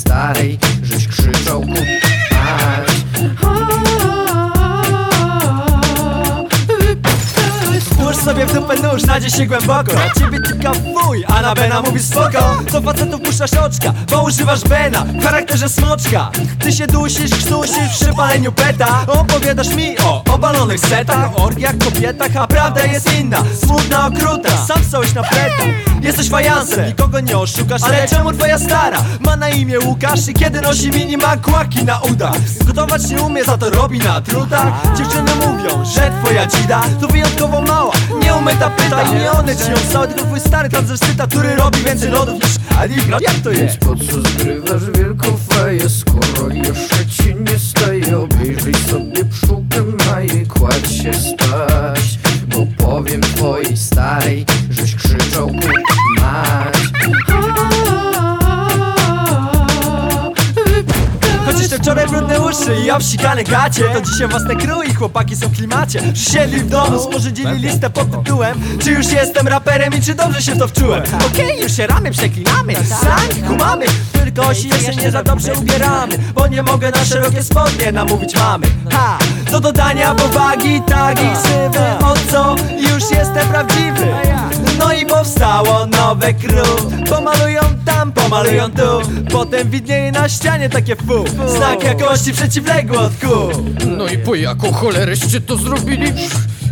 starej, żeś krzyczał kup, w dupę nóż, nadzie się głęboko. Na ciebie tyka fuj, a na Bena mówi spoko. To facetów puszczasz oczka, bo używasz Bena W charakterze smoczka. Ty się dusisz, krztusisz w przypaleniu peta Opowiadasz mi o obalonych setach. Orgiach, kobietach, a prawda jest inna. Smutna, okruta, sam stałeś na pletach Jesteś fajansem, nikogo nie oszukasz. Ale czemu twoja stara ma na imię Łukasz? I kiedy nosi mini ma kłaki na udach? Gotować nie umie, za to robi na trutach. Dziewczyny mówią, że twoja dzida To wyjątkowo mała, nie umyta pyta nie one ci ją twój stary transwestyta Który robi więcej lodów niż Aligra. Jak to jest? Po co zgrywasz wielką faję, skoro jeszcze ci nie staje Obejrzyj sobie pszczółkę na jej kładź się spać Bo powiem twojej starej, żeś krzyczał mać brudne uszy i obsikane gacie. To dzisiaj własne krój i chłopaki są w klimacie. Siedli w domu, sporzydzili listę pod tytułem. Czy już jestem raperem i czy dobrze się w to wczułem? Okej, już się ramy przeklinamy, slang kumamy. Tylko się jeszcze nie za dobrze ubieramy Bo nie mogę na szerokie spodnie namówić mamy. Ha, do dodania powagi, tagi, ksywy O co? Już jestem prawdziwy. No i powstało nowe crew Pomalują tam, pomalują tu Potem widnieje na ścianie takie fu. Znak jakości przeciwległy od kół No i po jaką cholereście to zrobili?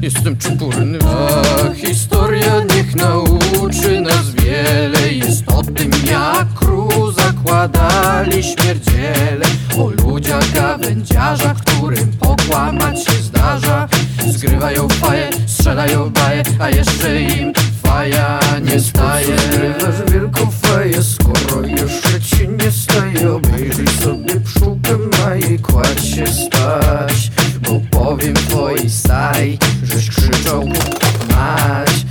Jestem czupurny A historia niech nauczy nas wiele. Jest o tym jak król zakładali śmierdziele. O ludziach gawędziarzach, którym pokłamać się zdarza. Zgrywają faję, strzelają baje, a jeszcze im faja nie staje Zgrywasz wielką faję, skoro jeszcze ci nie staje Obejrzyj sobie pszczółkę ma i kładź się spać Bo powiem twojej starej, żeś krzyczał mać